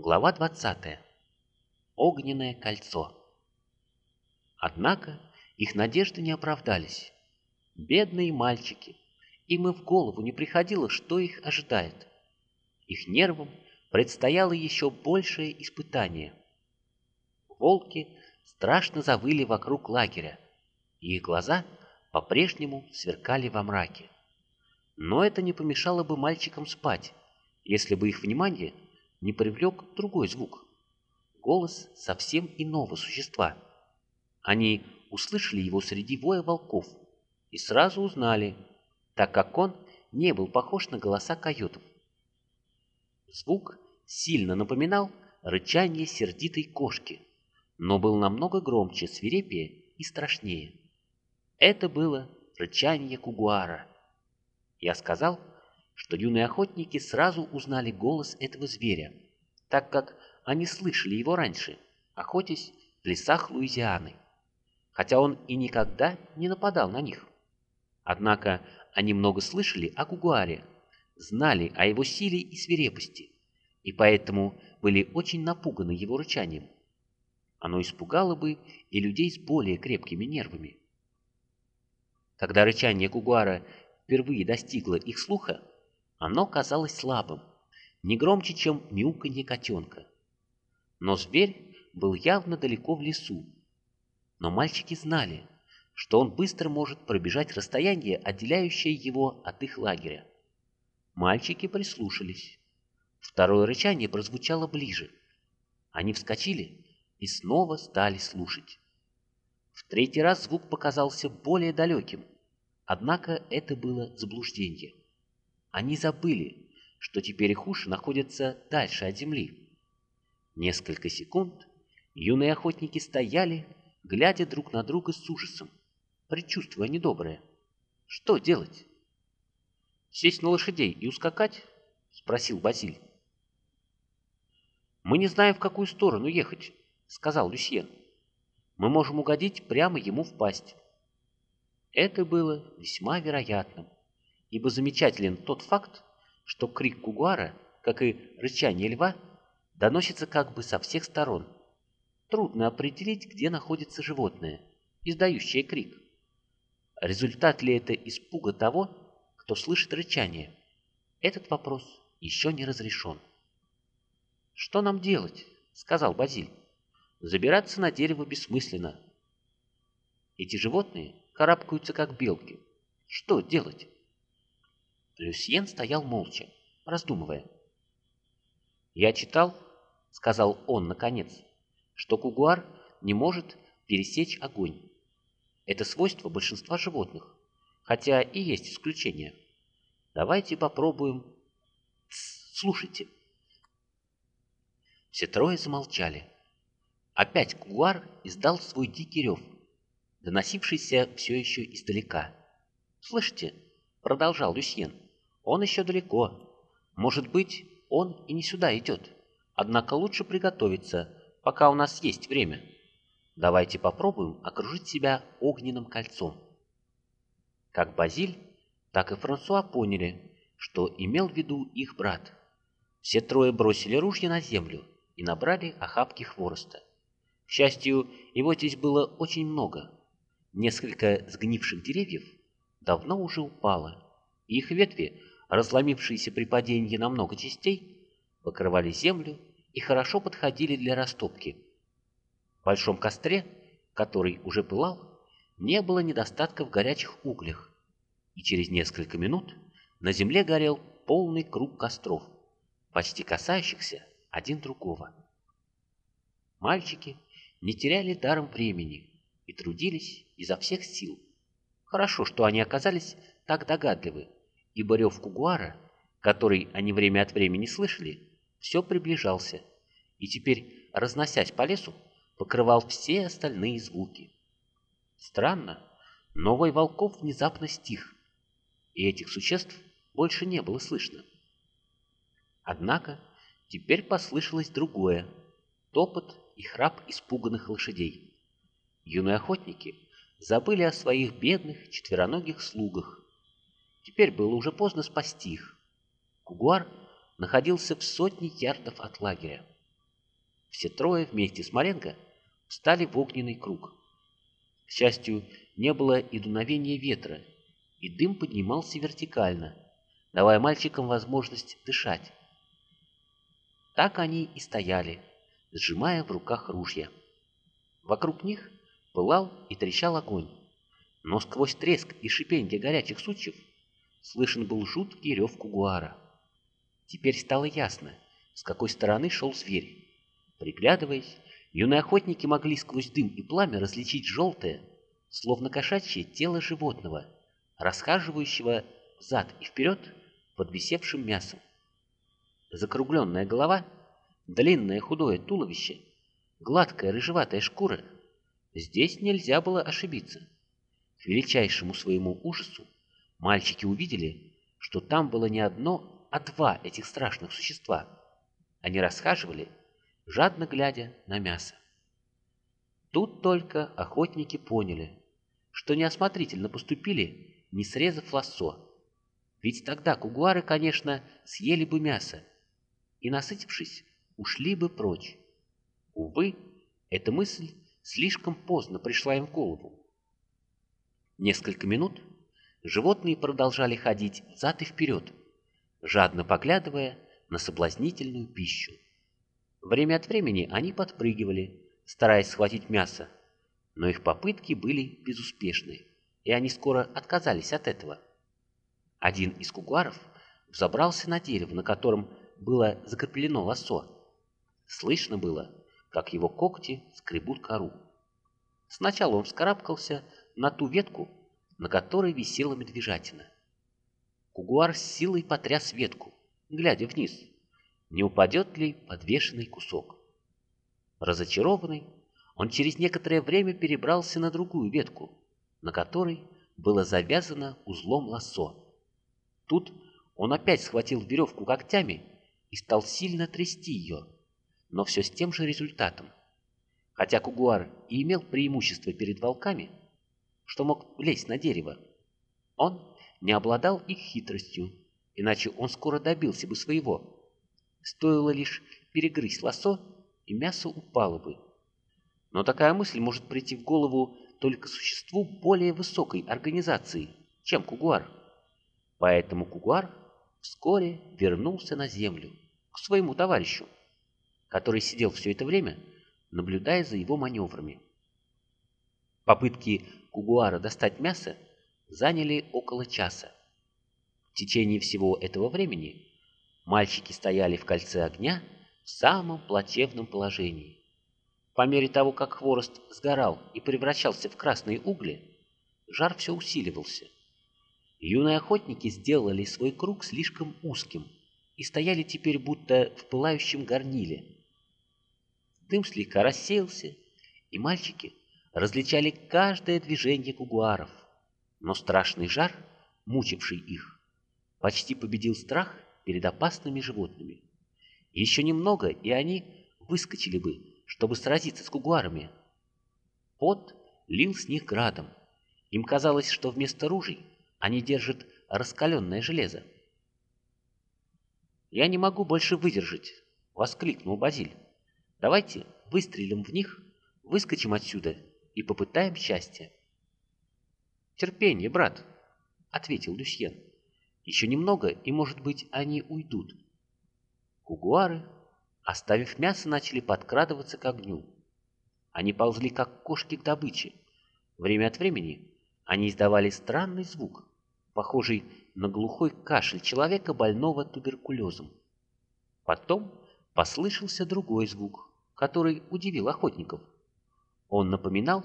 Глава 20. Огненное кольцо. Однако их надежды не оправдались. Бедные мальчики, им и в голову не приходило, что их ожидает. Их нервам предстояло еще большее испытание. Волки страшно завыли вокруг лагеря, и их глаза по-прежнему сверкали во мраке. Но это не помешало бы мальчикам спать, если бы их внимание не привлек другой звук. Голос совсем иного существа. Они услышали его среди воя волков и сразу узнали, так как он не был похож на голоса койотов. Звук сильно напоминал рычание сердитой кошки, но был намного громче, свирепее и страшнее. Это было рычание кугуара. Я сказал, что юные охотники сразу узнали голос этого зверя, так как они слышали его раньше, охотясь в лесах Луизианы, хотя он и никогда не нападал на них. Однако они много слышали о Кугуаре, знали о его силе и свирепости, и поэтому были очень напуганы его рычанием. Оно испугало бы и людей с более крепкими нервами. Когда рычание Кугуара впервые достигло их слуха, оно казалось слабым, не громче, чем мяуканье котенка. Но зверь был явно далеко в лесу. Но мальчики знали, что он быстро может пробежать расстояние, отделяющее его от их лагеря. Мальчики прислушались. Второе рычание прозвучало ближе. Они вскочили и снова стали слушать. В третий раз звук показался более далеким, однако это было заблуждение. Они забыли, что теперь их уши находятся дальше от земли. Несколько секунд юные охотники стояли, глядя друг на друга с ужасом, предчувствуя недоброе. Что делать? «Сесть на лошадей и ускакать?» — спросил Базиль. «Мы не знаем, в какую сторону ехать», — сказал Люсьен. «Мы можем угодить прямо ему в пасть». Это было весьма вероятным ибо замечателен тот факт, что крик кугуара, как и рычание льва, доносится как бы со всех сторон. Трудно определить, где находится животное, издающее крик. Результат ли это испуга того, кто слышит рычание? Этот вопрос еще не разрешен. «Что нам делать?» — сказал Базиль. «Забираться на дерево бессмысленно. Эти животные карабкаются, как белки. Что делать?» Люсьен стоял молча, раздумывая. «Я читал, — сказал он наконец, — что кугуар не может пересечь огонь. Это свойство большинства животных, хотя и есть исключения. Давайте попробуем... Тс, слушайте». Все трое замолчали. Опять кугуар издал свой дикий рев, доносившийся все еще издалека. «Слышите?» — продолжал Люсьен. Он еще далеко. Может быть, он и не сюда идет. Однако лучше приготовиться, пока у нас есть время. Давайте попробуем окружить себя огненным кольцом. Как Базиль, так и Франсуа поняли, что имел в виду их брат. Все трое бросили ружья на землю и набрали охапки хвороста. К счастью, его здесь было очень много. Несколько сгнивших деревьев давно уже упало, и их ветви разломившиеся при падении на много частей, покрывали землю и хорошо подходили для растопки. В большом костре, который уже пылал, не было недостатка в горячих углях, и через несколько минут на земле горел полный круг костров, почти касающихся один другого. Мальчики не теряли даром времени и трудились изо всех сил. Хорошо, что они оказались так догадливы ибо рев кугуара, который они время от времени слышали, все приближался, и теперь, разносясь по лесу, покрывал все остальные звуки. Странно, но вой волков внезапно стих, и этих существ больше не было слышно. Однако теперь послышалось другое — топот и храп испуганных лошадей. Юные охотники забыли о своих бедных четвероногих слугах Теперь было уже поздно спасти их. Кугуар находился в сотне ярдов от лагеря. все трое вместе с Маренко встали в огненный круг. К счастью, не было и дуновения ветра, и дым поднимался вертикально, давая мальчикам возможность дышать. Так они и стояли, сжимая в руках ружья. Вокруг них пылал и трещал огонь, но сквозь треск и шипенье горячих сучьев слышен был жуткий рев кугуара. Теперь стало ясно, с какой стороны шел зверь. Приглядываясь, юные охотники могли сквозь дым и пламя различить желтое, словно кошачье тело животного, расхаживающего взад и вперед под висевшим мясом. Закругленная голова, длинное худое туловище, гладкая рыжеватая шкура. Здесь нельзя было ошибиться. К величайшему своему ужасу мальчики увидели, что там было не одно, а два этих страшных существа. Они расхаживали, жадно глядя на мясо. Тут только охотники поняли, что неосмотрительно поступили, не срезав лассо. Ведь тогда кугуары, конечно, съели бы мясо и, насытившись, ушли бы прочь. Увы, эта мысль слишком поздно пришла им в голову. Несколько минут животные продолжали ходить взад и вперед, жадно поглядывая на соблазнительную пищу. Время от времени они подпрыгивали, стараясь схватить мясо, но их попытки были безуспешны, и они скоро отказались от этого. Один из кугуаров взобрался на дерево, на котором было закреплено лосо. Слышно было, как его когти скребут кору. Сначала он вскарабкался на ту ветку, на которой висела медвежатина. Кугуар с силой потряс ветку, глядя вниз, не упадет ли подвешенный кусок. Разочарованный, он через некоторое время перебрался на другую ветку, на которой было завязано узлом лассо. Тут он опять схватил веревку когтями и стал сильно трясти ее, но все с тем же результатом. Хотя Кугуар и имел преимущество перед волками, что мог влезть на дерево, он не обладал их хитростью, иначе он скоро добился бы своего. Стоило лишь перегрызть лосо, и мясо упало бы. Но такая мысль может прийти в голову только существу более высокой организации, чем кугуар. Поэтому кугуар вскоре вернулся на землю, к своему товарищу, который сидел все это время, наблюдая за его маневрами. Попытки кугуара достать мясо заняли около часа. В течение всего этого времени мальчики стояли в кольце огня в самом плачевном положении. По мере того, как хворост сгорал и превращался в красные угли, жар все усиливался. Юные охотники сделали свой круг слишком узким и стояли теперь будто в пылающем горниле. Дым слегка рассеялся, и мальчики различали каждое движение кугуаров — но страшный жар, мучивший их, почти победил страх перед опасными животными. Еще немного, и они выскочили бы, чтобы сразиться с кугуарами. Пот лил с них градом. Им казалось, что вместо ружей они держат раскаленное железо. «Я не могу больше выдержать!» — воскликнул Базиль. «Давайте выстрелим в них, выскочим отсюда и попытаем счастье». «Терпение, брат», — ответил Люсьен. «Еще немного, и, может быть, они уйдут». Кугуары, оставив мясо, начали подкрадываться к огню. Они ползли, как кошки к добыче. Время от времени они издавали странный звук, похожий на глухой кашель человека, больного туберкулезом. Потом послышался другой звук, который удивил охотников. Он напоминал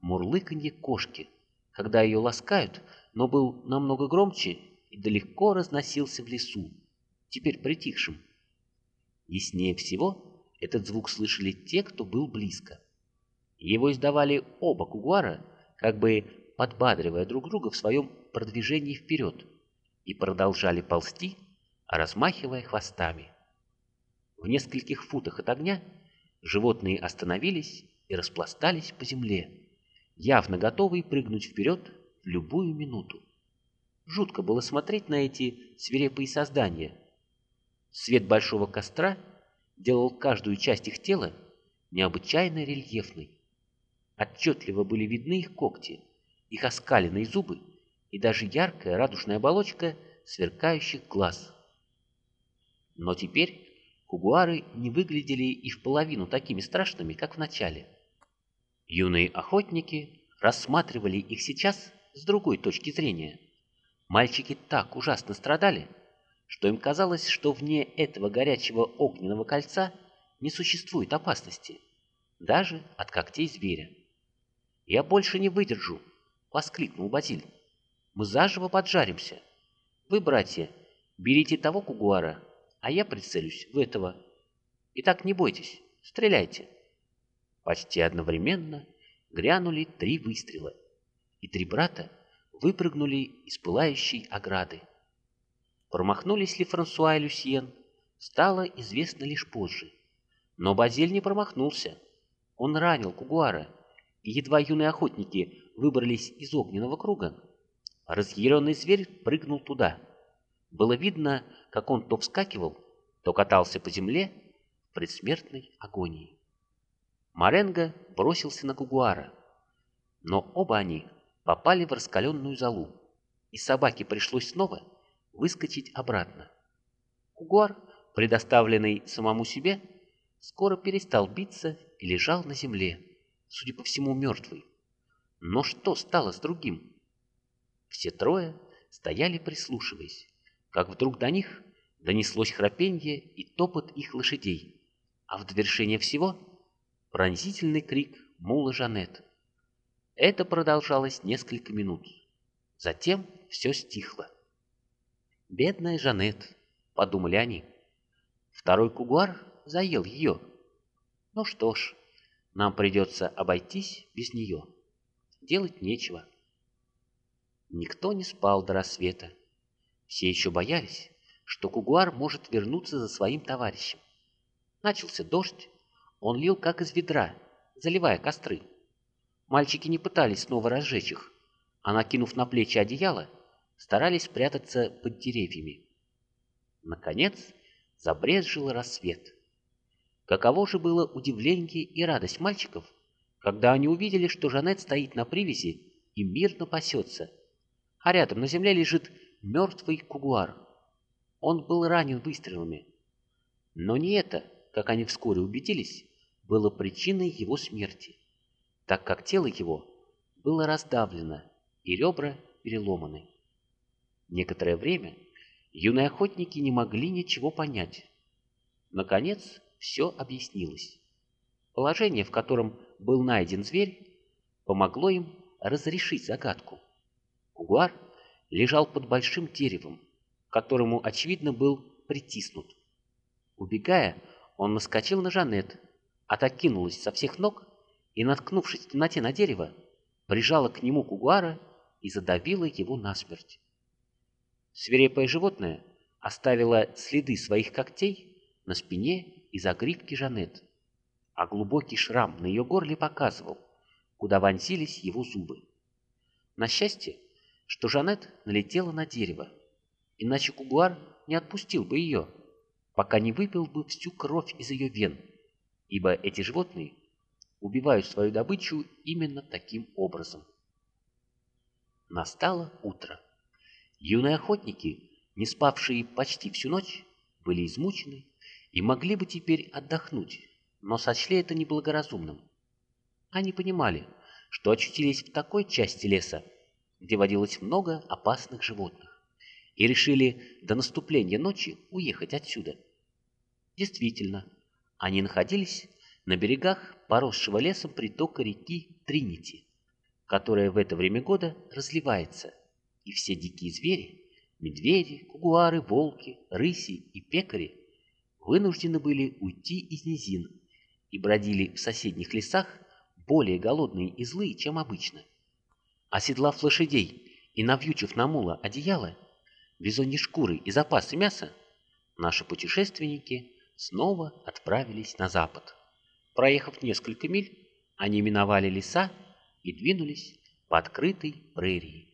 мурлыканье кошки — когда ее ласкают, но был намного громче и далеко разносился в лесу, теперь притихшим. Яснее всего этот звук слышали те, кто был близко. Его издавали оба кугуара, как бы подбадривая друг друга в своем продвижении вперед, и продолжали ползти, размахивая хвостами. В нескольких футах от огня животные остановились и распластались по земле, явно готовый прыгнуть вперед в любую минуту. Жутко было смотреть на эти свирепые создания. Свет большого костра делал каждую часть их тела необычайно рельефной. Отчетливо были видны их когти, их оскаленные зубы и даже яркая радужная оболочка сверкающих глаз. Но теперь кугуары не выглядели и в половину такими страшными, как в начале. Юные охотники рассматривали их сейчас с другой точки зрения. Мальчики так ужасно страдали, что им казалось, что вне этого горячего огненного кольца не существует опасности, даже от когтей зверя. «Я больше не выдержу!» — воскликнул Базиль. «Мы заживо поджаримся. Вы, братья, берите того кугуара, а я прицелюсь в этого. Итак, не бойтесь, стреляйте». Почти одновременно грянули три выстрела, и три брата выпрыгнули из пылающей ограды. Промахнулись ли Франсуа и Люсьен, стало известно лишь позже. Но Базиль не промахнулся. Он ранил Кугуара, и едва юные охотники выбрались из огненного круга, разъяренный зверь прыгнул туда. Было видно, как он то вскакивал, то катался по земле в предсмертной агонии. Маренго бросился на Кугуара, но оба они попали в раскаленную залу, и собаке пришлось снова выскочить обратно. Кугуар, предоставленный самому себе, скоро перестал биться и лежал на земле, судя по всему, мертвый. Но что стало с другим? Все трое стояли прислушиваясь, как вдруг до них донеслось храпенье и топот их лошадей, а в довершение всего пронзительный крик мула Жанет. Это продолжалось несколько минут. Затем все стихло. «Бедная Жанет», — подумали они. Второй кугуар заел ее. Ну что ж, нам придется обойтись без нее. Делать нечего. Никто не спал до рассвета. Все еще боялись, что Кугуар может вернуться за своим товарищем. Начался дождь, он лил как из ведра, заливая костры. Мальчики не пытались снова разжечь их, а накинув на плечи одеяло, старались спрятаться под деревьями. Наконец забрезжил рассвет. Каково же было удивление и радость мальчиков, когда они увидели, что Жанет стоит на привязи и мирно пасется, а рядом на земле лежит мертвый кугуар. Он был ранен выстрелами. Но не это, как они вскоре убедились, было причиной его смерти, так как тело его было раздавлено и ребра переломаны. Некоторое время юные охотники не могли ничего понять. Наконец, все объяснилось. Положение, в котором был найден зверь, помогло им разрешить загадку. Кугуар лежал под большим деревом, к которому, очевидно, был притиснут. Убегая, он наскочил на Жанет, отокинулась со всех ног и, наткнувшись в темноте на дерево, прижала к нему Кугуара и задавила его насмерть. Свирепое животное оставило следы своих когтей на спине и загривке Жанет, а глубокий шрам на ее горле показывал, куда вонзились его зубы. На счастье, что Жанет налетела на дерево, иначе Кугуар не отпустил бы ее, пока не выпил бы всю кровь из ее вен, ибо эти животные убивают свою добычу именно таким образом. Настало утро. Юные охотники, не спавшие почти всю ночь, были измучены и могли бы теперь отдохнуть, но сочли это неблагоразумным. Они понимали, что очутились в такой части леса, где водилось много опасных животных, и решили до наступления ночи уехать отсюда. Действительно, они находились на берегах поросшего лесом притока реки Тринити, которая в это время года разливается, и все дикие звери, медведи, кугуары, волки, рыси и пекари вынуждены были уйти из низин и бродили в соседних лесах более голодные и злые, чем обычно. Оседлав лошадей и навьючив на мула одеяло, бизоньи шкуры и запасы мяса, наши путешественники снова отправились на запад. Проехав несколько миль, они миновали леса и двинулись по открытой прерии.